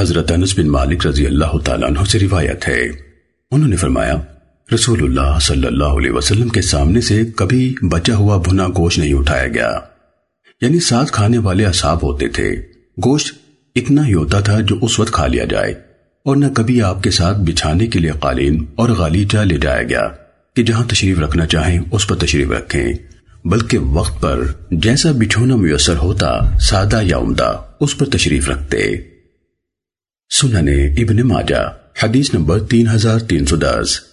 حضرت انس بن مالک رضی اللہ تعالیٰ عنہ سے روایت ہے۔ انہوں نے فرمایا، رسول اللہ صلی اللہ علیہ وسلم کے سامنے سے کبھی بچا ہوا بھنا گوشت نہیں اٹھایا گیا۔ یعنی ساتھ کھانے والے اصحاب ہوتے تھے۔ گوشت اتنا ہی ہوتا تھا جو اس وقت کھا لیا جائے۔ اور نہ کبھی آپ کے ساتھ بچھانے کے لیے قالین اور غالیچہ لے جایا گیا کہ جہاں تشریف رکھنا چاہیں اس پر تشریف رکھیں۔ بلکہ وقت پر جیسا بچھونا میسر ہوتا، سادہ یا عمدہ، اس پر تشریف رکھتے۔ سننے ابن ماجہ حدیث نمبر تین ہزار تین سو دس۔